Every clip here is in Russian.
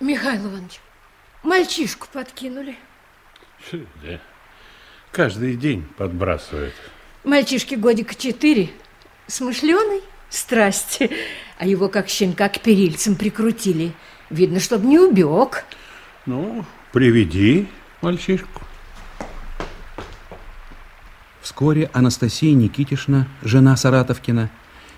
Михаил Иванович, мальчишку подкинули. Да. Каждый день подбрасывает. Мальчишке годика четыре, смышленый, страсти, а его как щенка к перильцам прикрутили. Видно, чтобы не убег. Ну, приведи мальчишку. Вскоре Анастасия Никитишна, жена Саратовкина,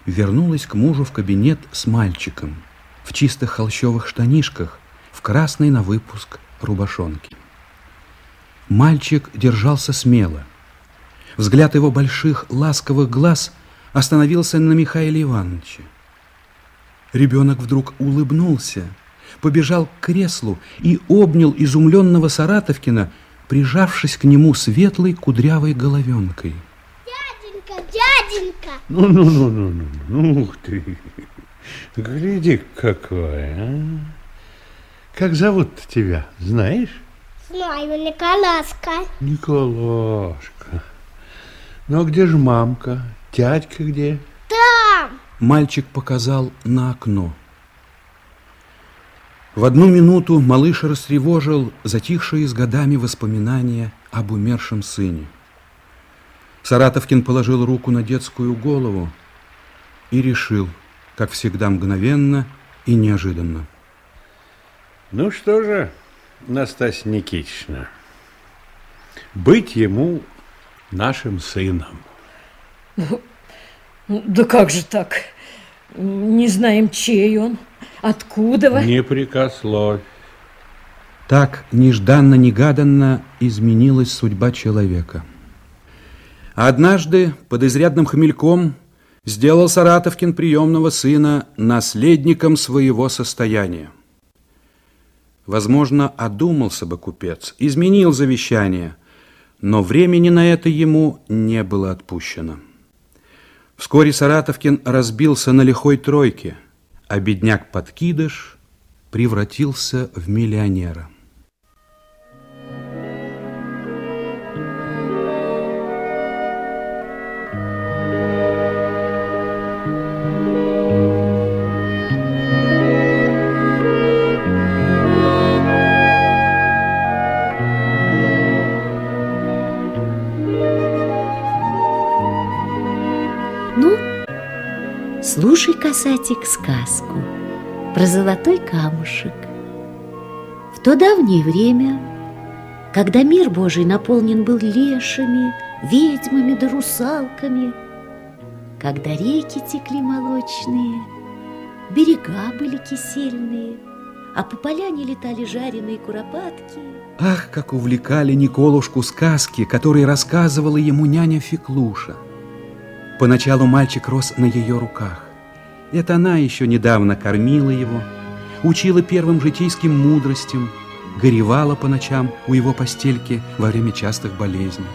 вернулась к мужу в кабинет с мальчиком в чистых холщовых штанишках, в красной на выпуск рубашонке. Мальчик держался смело. Взгляд его больших ласковых глаз остановился на Михаиле Ивановиче. Ребенок вдруг улыбнулся, побежал к креслу и обнял изумленного Саратовкина, прижавшись к нему светлой кудрявой головенкой. Дяденька, дяденька! Ну-ну-ну-ну-ну, ну ух ты! Гляди, какой, а! Как зовут тебя, знаешь? Знаю, Николашка. Николашка. Ну, а где же мамка? Тятька где? Там! Мальчик показал на окно. В одну минуту малыш растревожил затихшие с годами воспоминания об умершем сыне. Саратовкин положил руку на детскую голову и решил, как всегда, мгновенно и неожиданно. Ну что же, Настасья Никитична, быть ему нашим сыном. Ну, да как же так? Не знаем, чей он, откуда вы. Не прикословь. Так нежданно-негаданно изменилась судьба человека. Однажды под изрядным хмельком сделал Саратовкин приемного сына наследником своего состояния. Возможно, одумался бы купец, изменил завещание, но времени на это ему не было отпущено. Вскоре Саратовкин разбился на лихой тройке, а бедняк-подкидыш превратился в миллионера. Касатик, сказку про золотой камушек. В то давнее время, когда мир Божий наполнен был лешами, ведьмами да русалками, когда реки текли молочные, берега были кисельные, а по поляне летали жареные куропатки. Ах, как увлекали Николушку сказки, которые рассказывала ему няня Феклуша. Поначалу мальчик рос на ее руках. Это она еще недавно кормила его, учила первым житейским мудростям, горевала по ночам у его постельки во время частых болезней.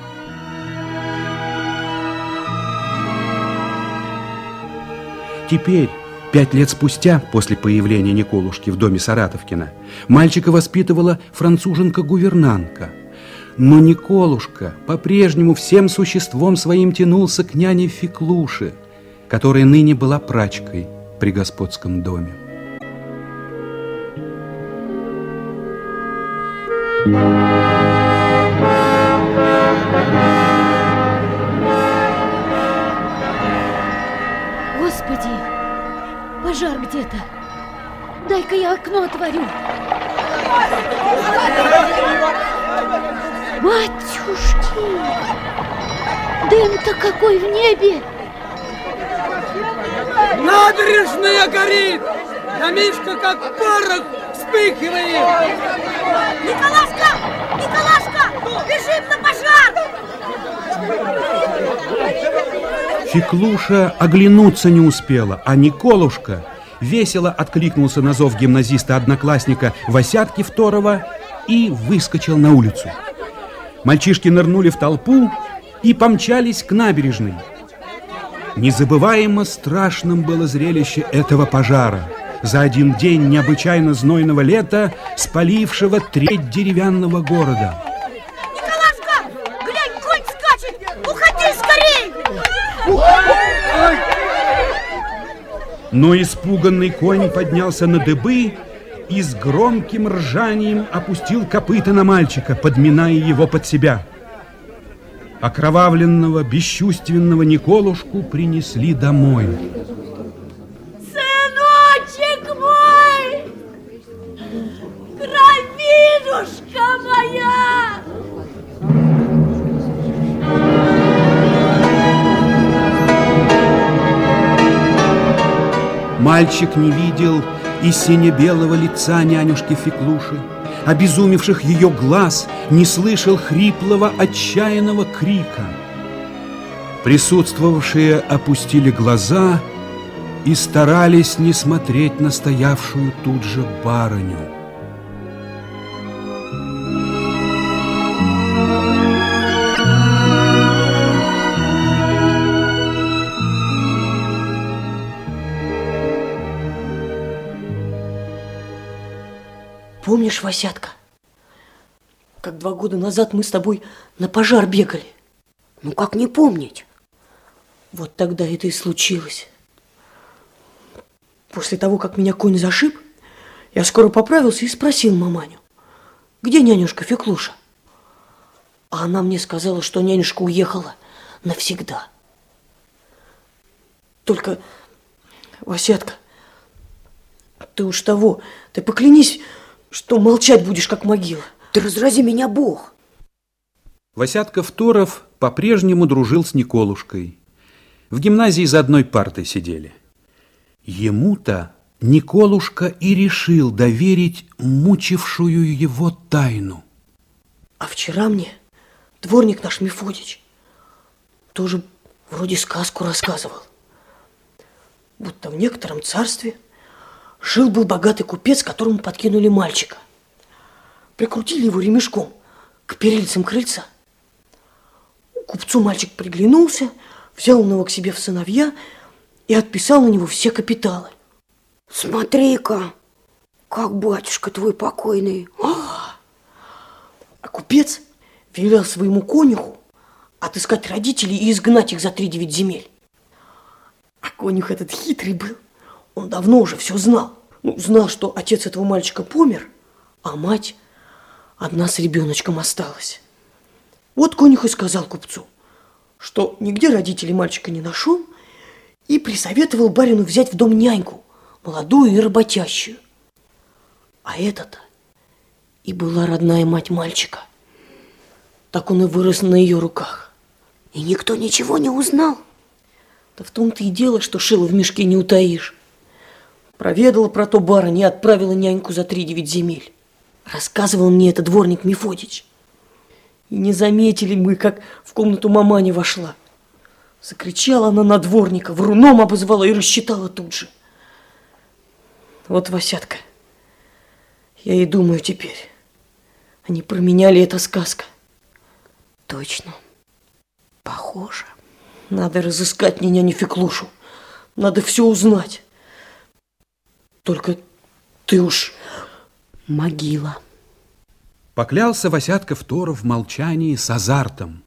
Теперь, пять лет спустя, после появления Николушки в доме Саратовкина, мальчика воспитывала француженка-гувернантка – но Николушка по-прежнему всем существом своим тянулся к няне Феклуше, которая ныне была прачкой при господском доме. Господи, пожар где-то. Дай-ка я окно отворю. Батюшки! Дым-то какой в небе! Набережная горит! Домишка как порох вспыхивает! Николашка! Николашка! Бежим на пожар! Феклуша оглянуться не успела, а Николушка весело откликнулся на зов гимназиста-одноклассника Васятки Второго и выскочил на улицу. Мальчишки нырнули в толпу и помчались к набережной. Незабываемо страшным было зрелище этого пожара. За один день необычайно знойного лета, спалившего треть деревянного города. Николашка! Глянь, конь скачет! Уходи скорей! Но испуганный конь поднялся на дыбы и с громким ржанием опустил копыта на мальчика, подминая его под себя. Окровавленного, бесчувственного Николушку принесли домой. Сыночек мой! Кровинушка моя! Мальчик не видел и сине-белого лица нянюшки Феклуши, обезумевших ее глаз, не слышал хриплого, отчаянного крика. Присутствовавшие опустили глаза и старались не смотреть на стоявшую тут же барыню. Помнишь, Васятка, как два года назад мы с тобой на пожар бегали? Ну, как не помнить? Вот тогда это и случилось. После того, как меня конь зашиб, я скоро поправился и спросил маманю, где нянюшка Феклуша? А она мне сказала, что нянюшка уехала навсегда. Только, Васятка, ты уж того, ты поклянись, что молчать будешь, как могила. Да разрази меня Бог. Васятка Второв по-прежнему дружил с Николушкой. В гимназии за одной партой сидели. Ему-то Николушка и решил доверить мучившую его тайну. А вчера мне дворник наш Мефодич тоже вроде сказку рассказывал. Будто в некотором царстве жил-был богатый купец, которому подкинули мальчика. Прикрутили его ремешком к перильцам крыльца. Купцу мальчик приглянулся, взял его к себе в сыновья и отписал на него все капиталы. Смотри-ка, как батюшка твой покойный. А купец велел своему конюху отыскать родителей и изгнать их за три девять земель. А конюх этот хитрый был. Он давно уже все знал. Ну, знал, что отец этого мальчика помер, а мать одна с ребеночком осталась. Вот конюх и сказал купцу, что нигде родителей мальчика не нашел, и присоветовал барину взять в дом няньку, молодую и работящую. А эта-то и была родная мать мальчика. Так он и вырос на ее руках. И никто ничего не узнал. Да в том-то и дело, что шило в мешке не утаишь. Проведала про то барыня и отправила няньку за три девять земель. Рассказывал мне это дворник Мефодич. И не заметили мы, как в комнату мамани вошла. Закричала она на дворника, вруном обозвала и рассчитала тут же. Вот, Васятка, я и думаю теперь, они променяли это сказка. Точно, похоже. Надо разыскать меня не Феклушу. Надо все узнать. Только ты уж могила. Поклялся Васятка Второв в молчании с азартом,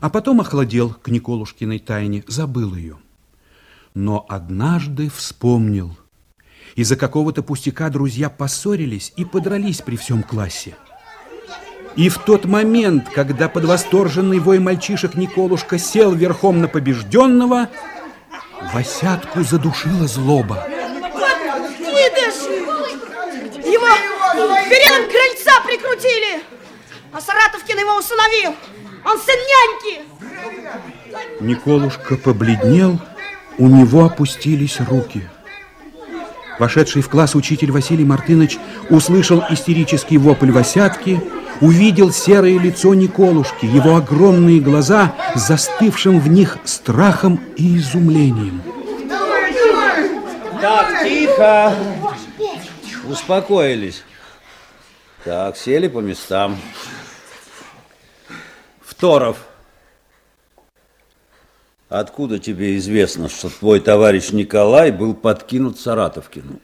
а потом охладел к Николушкиной тайне, забыл ее. Но однажды вспомнил. Из-за какого-то пустяка друзья поссорились и подрались при всем классе. И в тот момент, когда под восторженный вой мальчишек Николушка сел верхом на побежденного, Васятку задушила злоба. Его передом крыльца прикрутили, а Саратовкин его усыновил. Он сын няньки. Николушка побледнел, у него опустились руки. Вошедший в класс учитель Василий Мартынович услышал истерический вопль Васятки, увидел серое лицо Николушки, его огромные глаза с застывшим в них страхом и изумлением. Так, тихо. Успокоились. Так, сели по местам. Второв. Откуда тебе известно, что твой товарищ Николай был подкинут Саратовкину?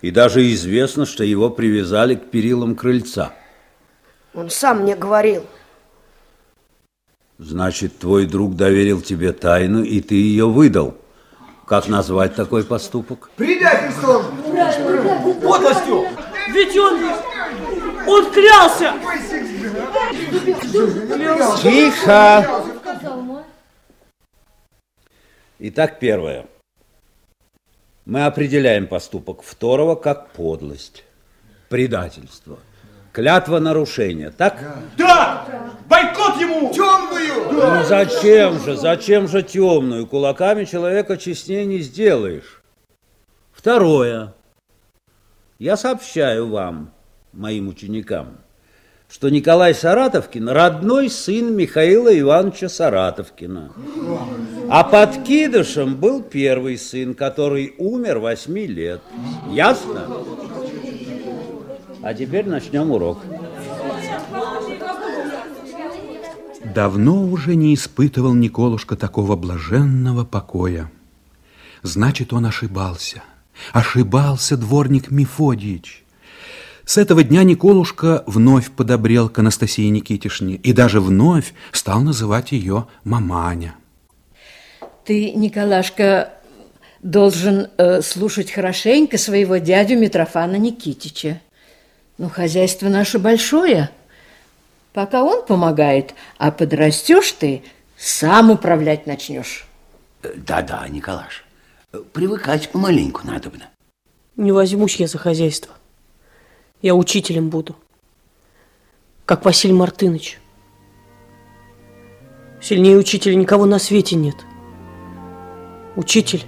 И даже известно, что его привязали к перилам крыльца. Он сам мне говорил. Значит, твой друг доверил тебе тайну, и ты ее выдал. Как назвать такой поступок? Предательством! Подлостью! Ведь он... Он клялся! Тихо! Итак, первое. Мы определяем поступок второго как подлость, предательство, клятва нарушения, так? Да! Бойкот ему! Темную! Ну зачем же, зачем же темную? Кулаками человека честнее не сделаешь. Второе. Я сообщаю вам, моим ученикам, что Николай Саратовкин родной сын Михаила Ивановича Саратовкина. А подкидышем был первый сын, который умер восьми лет. Ясно? А теперь начнем урок. Давно уже не испытывал Николушка такого блаженного покоя. Значит, он ошибался. Ошибался дворник Мефодиич. С этого дня Николушка вновь подобрел к Анастасии Никитишне и даже вновь стал называть ее маманя. Ты, Николашка, должен э, слушать хорошенько своего дядю Митрофана Никитича. Ну, хозяйство наше большое. Пока он помогает, а подрастешь ты, сам управлять начнешь. Да-да, Николаш, привыкать помаленьку надобно. Не возьмусь я за хозяйство. Я учителем буду. Как Василий Мартыныч. Сильнее учителя никого на свете нет. Учитель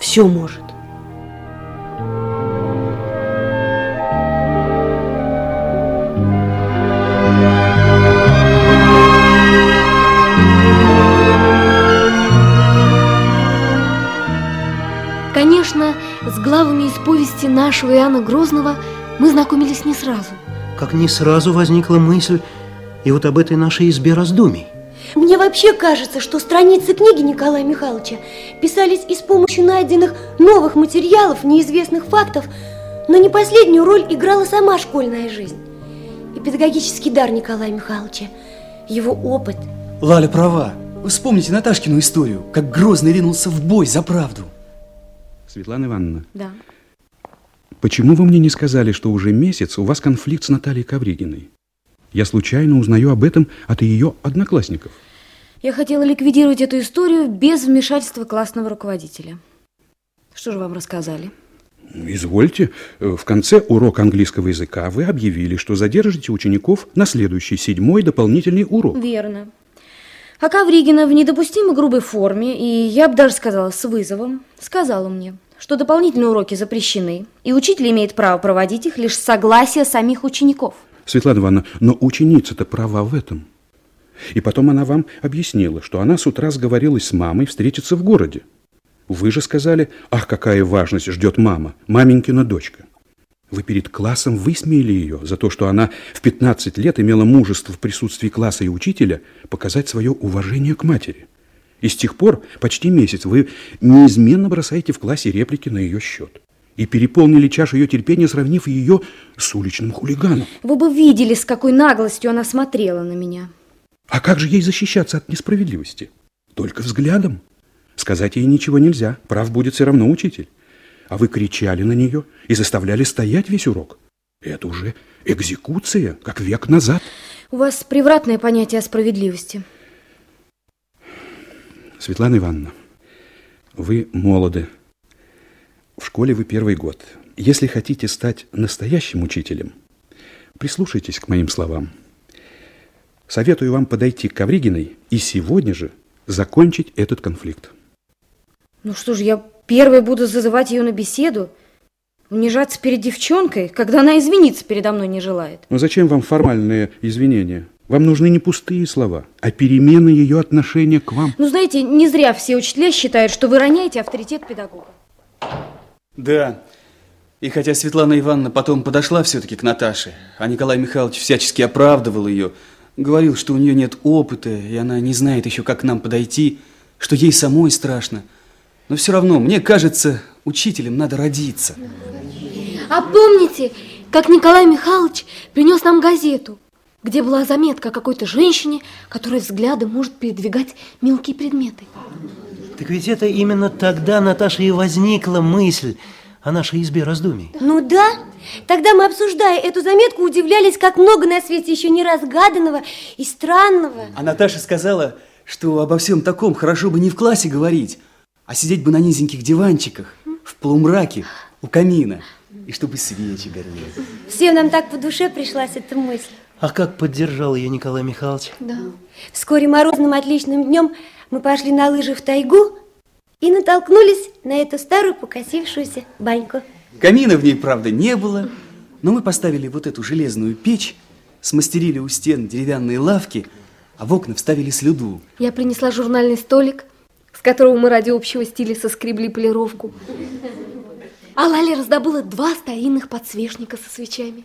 все может. Повести нашего Иоанна Грозного мы знакомились не сразу. Как не сразу возникла мысль и вот об этой нашей избе раздумий. Мне вообще кажется, что страницы книги Николая Михайловича писались и с помощью найденных новых материалов, неизвестных фактов, но не последнюю роль играла сама школьная жизнь. И педагогический дар Николая Михайловича, его опыт. Лаля права. Вы вспомните Наташкину историю, как Грозный ринулся в бой за правду. Светлана Ивановна, Да. Почему вы мне не сказали, что уже месяц у вас конфликт с Натальей Ковригиной? Я случайно узнаю об этом от ее одноклассников. Я хотела ликвидировать эту историю без вмешательства классного руководителя. Что же вам рассказали? Извольте, э, в конце урока английского языка вы объявили, что задержите учеников на следующий седьмой дополнительный урок. Верно. А Ковригина в недопустимо грубой форме, и я бы даже сказала с вызовом, сказала мне, что дополнительные уроки запрещены, и учитель имеет право проводить их лишь с согласия самих учеников. Светлана Ивановна, но ученица-то права в этом. И потом она вам объяснила, что она с утра сговорилась с мамой встретиться в городе. Вы же сказали, ах, какая важность ждет мама, маменькина дочка. Вы перед классом высмеяли ее за то, что она в 15 лет имела мужество в присутствии класса и учителя показать свое уважение к матери. И с тех пор, почти месяц, вы неизменно бросаете в классе реплики на ее счет. И переполнили чашу ее терпения, сравнив ее с уличным хулиганом. Вы бы видели, с какой наглостью она смотрела на меня. А как же ей защищаться от несправедливости? Только взглядом. Сказать ей ничего нельзя, прав будет все равно учитель. А вы кричали на нее и заставляли стоять весь урок. Это уже экзекуция, как век назад. У вас превратное понятие о справедливости. Светлана Ивановна, вы молоды. В школе вы первый год. Если хотите стать настоящим учителем, прислушайтесь к моим словам. Советую вам подойти к Ковригиной и сегодня же закончить этот конфликт. Ну что же, я первой буду зазывать ее на беседу, унижаться перед девчонкой, когда она извиниться передо мной не желает. Но зачем вам формальные извинения? Вам нужны не пустые слова, а перемена ее отношения к вам. Ну, знаете, не зря все учителя считают, что вы роняете авторитет педагога. Да. И хотя Светлана Ивановна потом подошла все-таки к Наташе, а Николай Михайлович всячески оправдывал ее, говорил, что у нее нет опыта, и она не знает еще, как к нам подойти, что ей самой страшно. Но все равно, мне кажется, учителем надо родиться. А помните, как Николай Михайлович принес нам газету, где была заметка о какой-то женщине, которая взглядом может передвигать мелкие предметы? Так ведь это именно тогда, Наташа, и возникла мысль о нашей избе раздумий? Ну да. Тогда мы, обсуждая эту заметку, удивлялись, как много на свете еще не разгаданного и странного. А Наташа сказала, что обо всем таком хорошо бы не в классе говорить, а сидеть бы на низеньких диванчиках, в полумраке, у камина, и чтобы свечи горели. Всем нам так по душе пришлась эта мысль. А как поддержал ее Николай Михайлович? Да. Вскоре морозным отличным днем мы пошли на лыжи в тайгу и натолкнулись на эту старую покосившуюся баньку. Камина в ней, правда, не было, но мы поставили вот эту железную печь, смастерили у стен деревянные лавки, а в окна вставили слюду. Я принесла журнальный столик, с которого мы ради общего стиля соскребли полировку. А Лаля раздобыла два старинных подсвечника со свечами.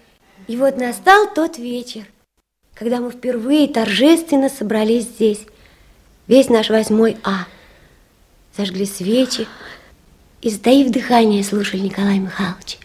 И вот настал тот вечер, когда мы впервые торжественно собрались здесь. Весь наш восьмой А. Зажгли свечи и, затаив дыхание, слушали Николая Михайловича.